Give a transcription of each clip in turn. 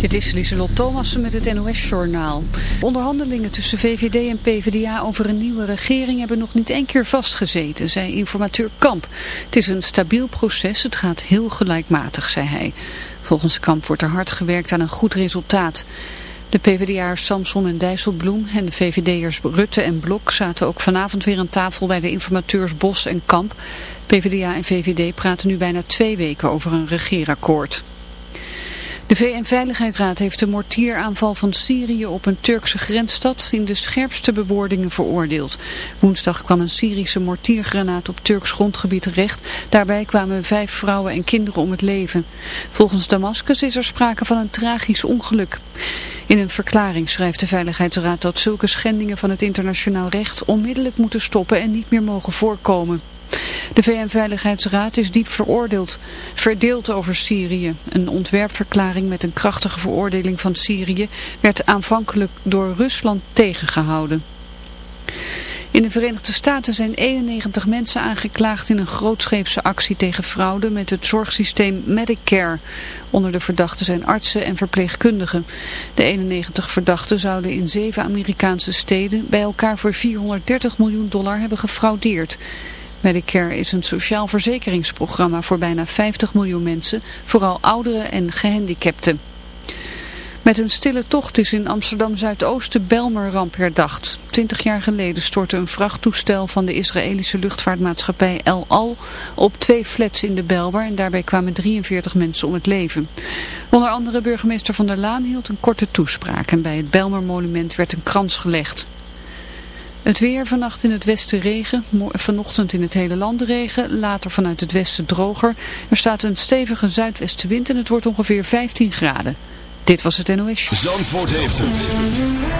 Dit is Lieselot Thomassen met het NOS-journaal. Onderhandelingen tussen VVD en PvdA over een nieuwe regering hebben nog niet één keer vastgezeten, zei informateur Kamp. Het is een stabiel proces, het gaat heel gelijkmatig, zei hij. Volgens Kamp wordt er hard gewerkt aan een goed resultaat. De PvdA'ers Samson en Dijsselbloem en de VVD'ers Rutte en Blok zaten ook vanavond weer aan tafel bij de informateurs Bos en Kamp. PvdA en VVD praten nu bijna twee weken over een regeerakkoord. De VN-veiligheidsraad heeft de mortieraanval van Syrië op een Turkse grensstad in de scherpste bewoordingen veroordeeld. Woensdag kwam een Syrische mortiergranaat op Turks grondgebied terecht. Daarbij kwamen vijf vrouwen en kinderen om het leven. Volgens Damascus is er sprake van een tragisch ongeluk. In een verklaring schrijft de Veiligheidsraad dat zulke schendingen van het internationaal recht onmiddellijk moeten stoppen en niet meer mogen voorkomen. De VN-veiligheidsraad is diep veroordeeld, verdeeld over Syrië. Een ontwerpverklaring met een krachtige veroordeling van Syrië werd aanvankelijk door Rusland tegengehouden. In de Verenigde Staten zijn 91 mensen aangeklaagd in een grootscheepse actie tegen fraude met het zorgsysteem Medicare. Onder de verdachten zijn artsen en verpleegkundigen. De 91 verdachten zouden in zeven Amerikaanse steden bij elkaar voor 430 miljoen dollar hebben gefraudeerd. Medicare is een sociaal verzekeringsprogramma voor bijna 50 miljoen mensen, vooral ouderen en gehandicapten. Met een stille tocht is in Amsterdam-Zuidoost de Belmer-ramp herdacht. Twintig jaar geleden stortte een vrachttoestel van de Israëlische luchtvaartmaatschappij El Al op twee flats in de Belmer en daarbij kwamen 43 mensen om het leven. Onder andere burgemeester Van der Laan hield een korte toespraak en bij het Belmer-monument werd een krans gelegd. Het weer vannacht in het westen regen, vanochtend in het hele land regen, later vanuit het westen droger. Er staat een stevige zuidwestenwind en het wordt ongeveer 15 graden. Dit was het NOS. Zandvoort heeft het.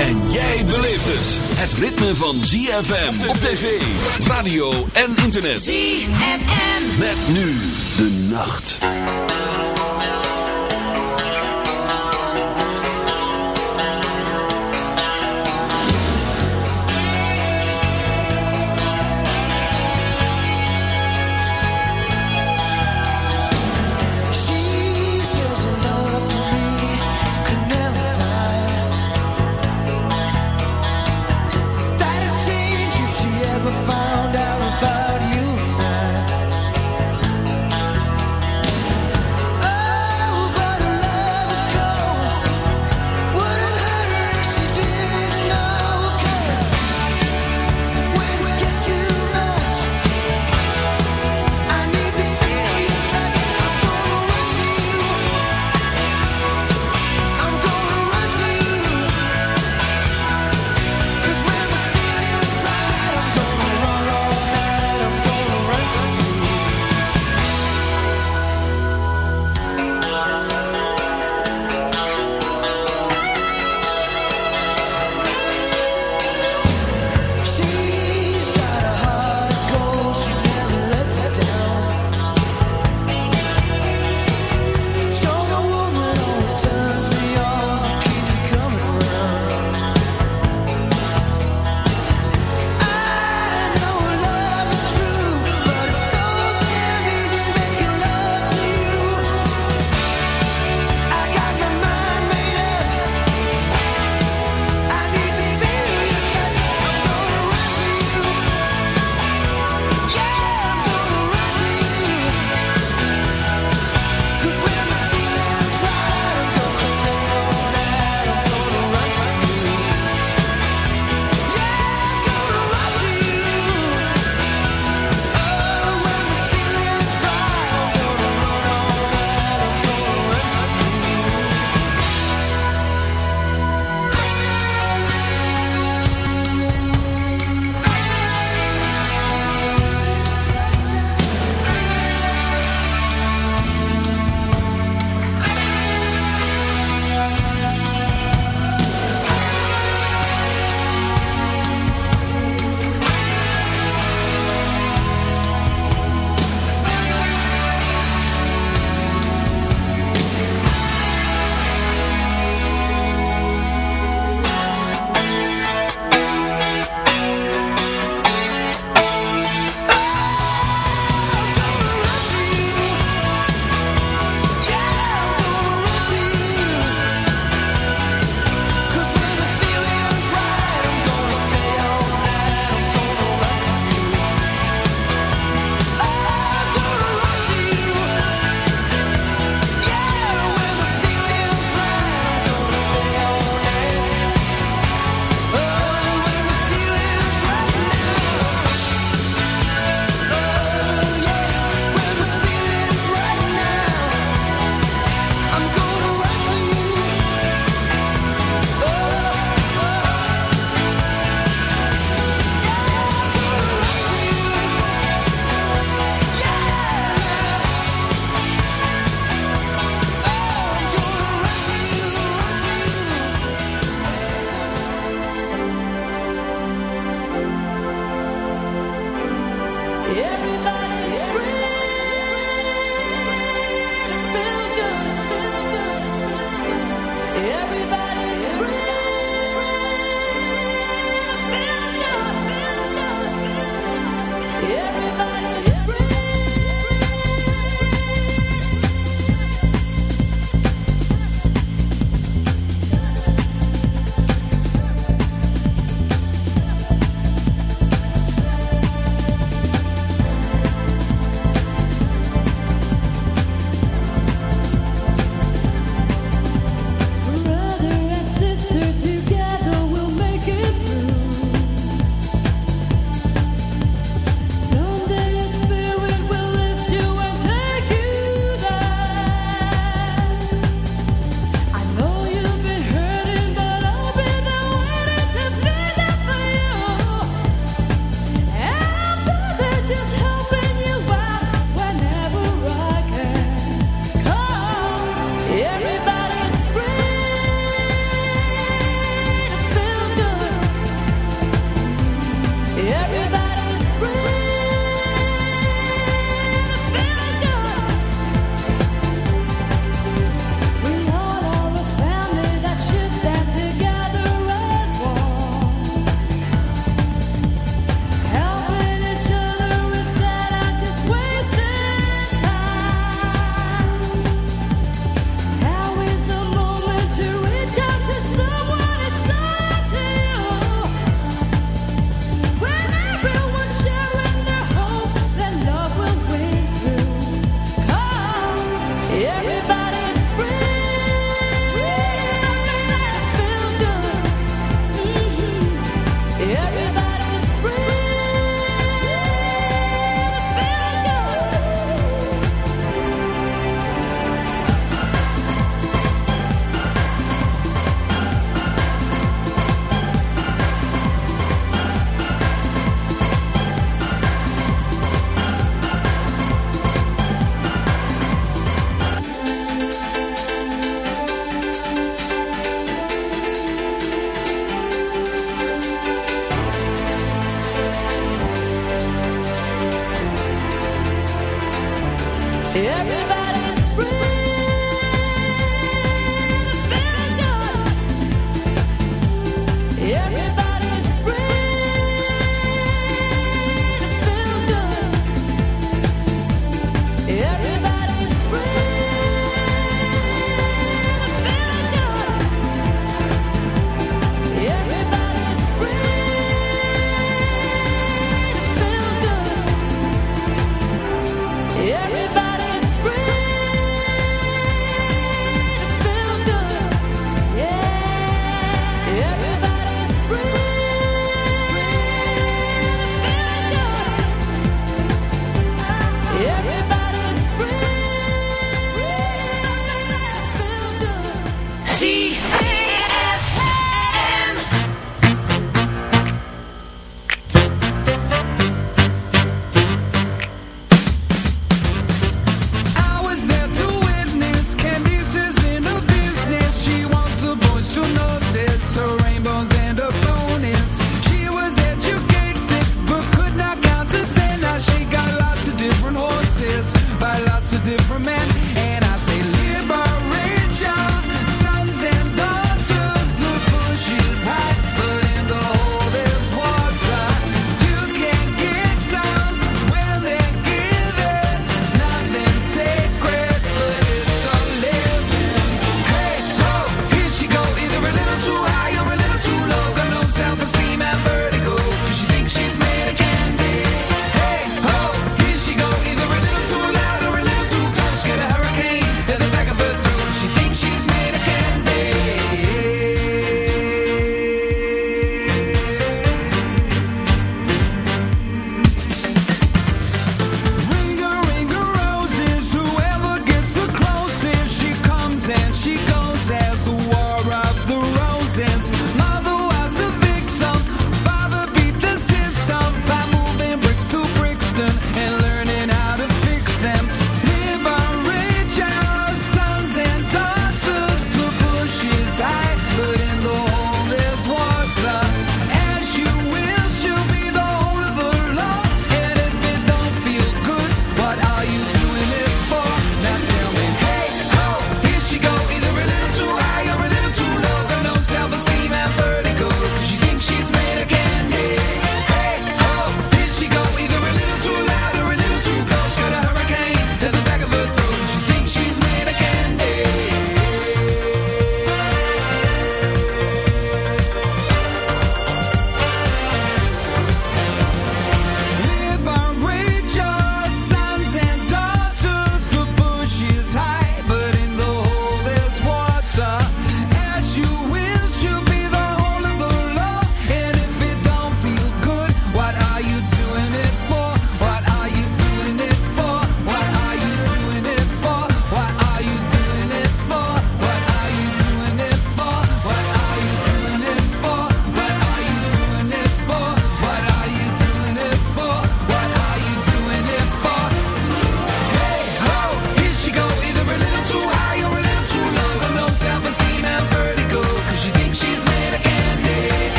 En jij beleeft het. Het ritme van ZFM op tv, radio en internet. ZFM. Met nu de nacht.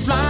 slide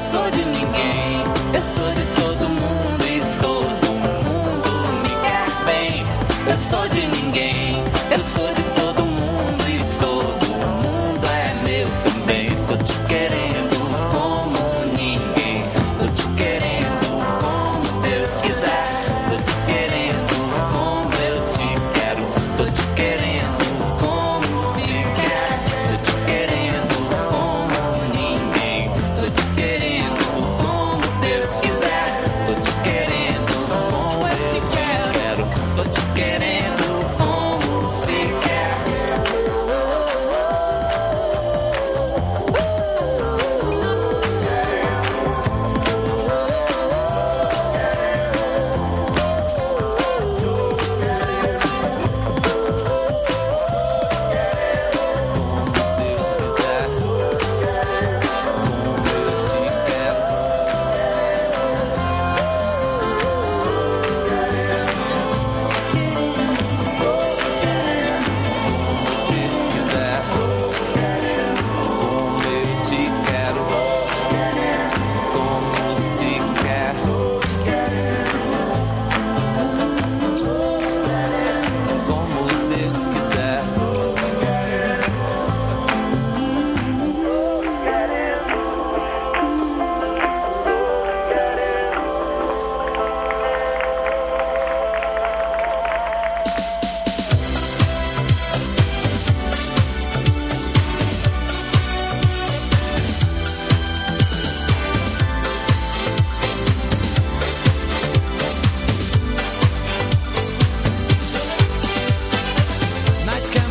свое.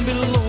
belong